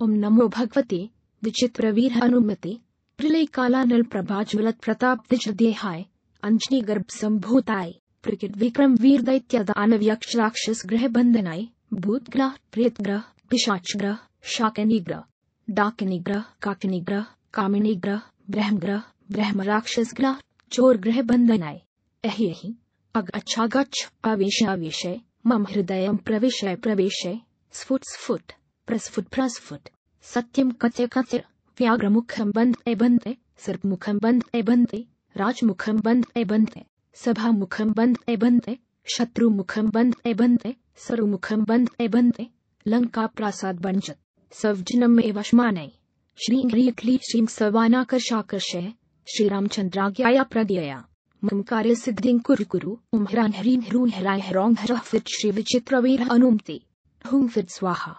ओम नमो भगवते विचित्रवीर हनुमते प्रलय कालानल प्रभाज्वलत प्रताप दिज देहाय अंजनी गर्भ संभूताय प्रकृत विक्रम वीर दैत्य दानव यक्ष राक्षस ग्रह बंधनाय भूत ग्रह प्रेत ग्रह पिशाच ग्रह शाकनी ग्रह डाकिनी ग्रह काकिनी ग्रह कामिनी ग्रह ब्रह्म ग्रह ब्रह्म राक्षस ग्रह चोर ग्रह बंधनाय एहि एहि अग अच्छा गच्छ आवेश आवेशय मम हृदय प्रवेश प्रवेशय स्फुट स्फुट प्रस्फुट प्रस्फुट। सत्यम कथ्य कथ्य। व्याघ्रमुखम बंधते बंधते सर्पमुखम बंधते बंधते राजमुखम बंधते बंधते सभामुखम बंधते बंधते शत्रुमुखम बंधते बंधते सरुमुखम बंधते बंधते लंका प्रासाद बंजत सवजनम एवशमानय श्री ह्रीं क्ली श्रीं सवानाकर्षाकर्षय श्रीरामचंद्राज्ञाया प्रदयया। मम कार्य सिद्धिं कुरु कुरु। ओम ह्रां ह्रीं ह्रूं ह्रां ह्रौं ह्रः फिट श्री विचित्रवीर अनुमते हुं फिट स्वाहा।